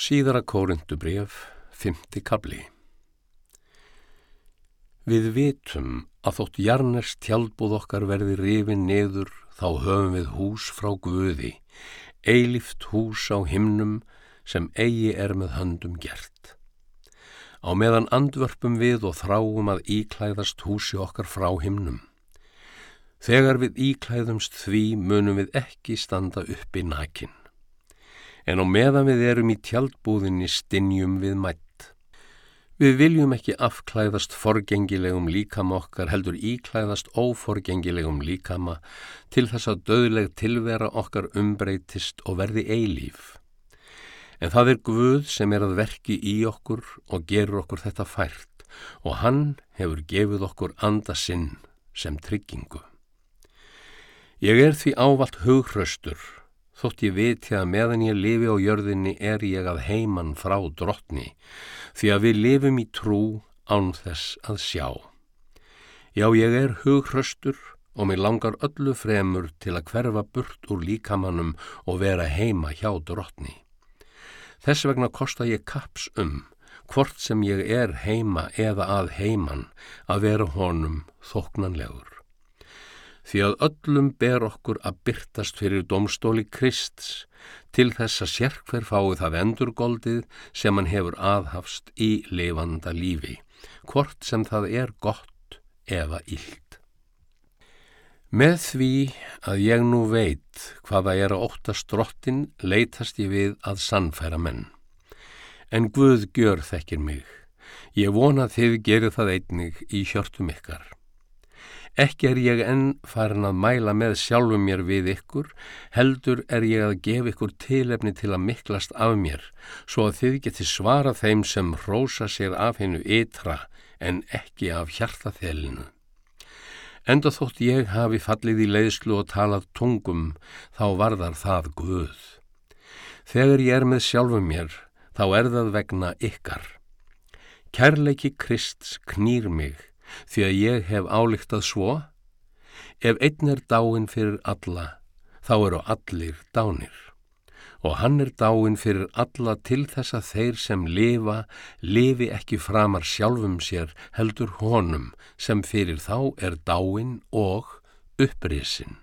Síðara kórundu bref, fymti kabli. Við vitum að þótt jarners tjálbúð okkar verði rifin niður þá höfum við hús frá Guði, eilift hús á himnum sem eigi er með höndum gert. Á meðan andvörpum við og þráum að íklæðast húsi okkar frá himnum. Þegar við íklæðumst því munum við ekki standa uppi nakin en á meðan við erum í tjaldbúðinni stinnjum við mætt. Við viljum ekki afklæðast forgengilegum líkama okkar heldur íklæðast óforgengilegum líkama til þess að döðleg tilvera okkar umbreytist og verði eilíf. En það er Guð sem er að verki í okkur og gerur okkur þetta fært og hann hefur gefið okkur anda sinn sem tryggingu. Ég er því ávalt hughröstur þótt ég viti að meðan ég lifi á jörðinni er ég að heiman frá drottni, því að við lifum í trú án þess að sjá. Já, ég er hughröstur og mér langar öllu fremur til að hverfa burt úr líkamannum og vera heima hjá drottni. Þess vegna kosta ég kaps um, hvort sem ég er heima eða að heiman, að vera honum þóknanlegur því að öllum ber okkur að byrtast fyrir domstóli Krists til þess að sérkver fái það endurgoldið sem hann hefur aðhafst í lifanda lífi, hvort sem það er gott eða íld. Með því að ég nú veit hvaða er að óttast drottin leytast ég við að sannfæra menn. En Guð gjör þekkir mig. Ég vona þið gerir það einnig í hjörtum ykkar. Ekki er ég enn farin að mæla með sjálfum mér við ykkur, heldur er ég að gefa ykkur tilefni til að miklast af mér, svo að þið geti svara þeim sem rósa sér af hennu ytra en ekki af hjartaþelinu. Enda þótt ég hafi fallið í leiðslu og talað tungum, þá varðar það Guð. Þegar ég er með sjálfum mér, þá er það vegna ykkar. Kærleiki Krist knýr mig, því að ég hef álíktað svo, ef einn er dáin fyrir alla, þá eru allir dánir. Og hann er dáin fyrir alla til þess að þeir sem lifa, lifi ekki framar sjálfum sér heldur honum sem fyrir þá er dáin og upprisin.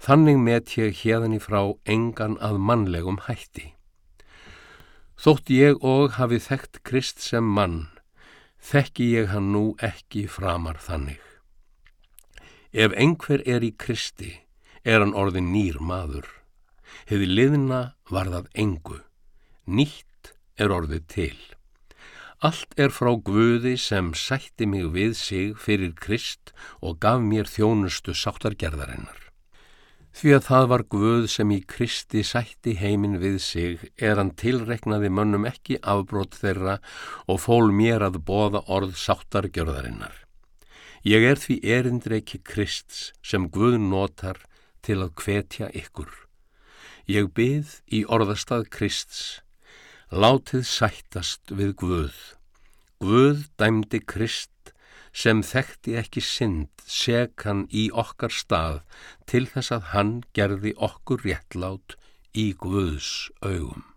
Þannig met ég hérðan í frá engan að mannlegum hætti. Þótt ég og hafi þekkt Krist sem mann, þekki ég hann nú ekki framar þannig. Ef einhver er í Kristi, er hann orðin nýr maður. Hefði liðna var það engu, nýtt er orðið til. Allt er frá Guði sem sætti mig við sig fyrir Krist og gaf mér þjónustu sáttargerðarinnar. Því að það var Guð sem í Kristi sætti heiminn við sig er hann tilreknaði mönnum ekki afbrót þeirra og fól mér að bóða orð sáttargjörðarinnar. Ég er því erindreiki Krists sem Guð notar til að hvetja ykkur. Ég byð í orðastað Krists, látið sættast við Guð. Guð dæmdi Krist sem þekkti ekki synd sekan í okkar stað til þess að hann gerði okkur réttlát í Guðs augum.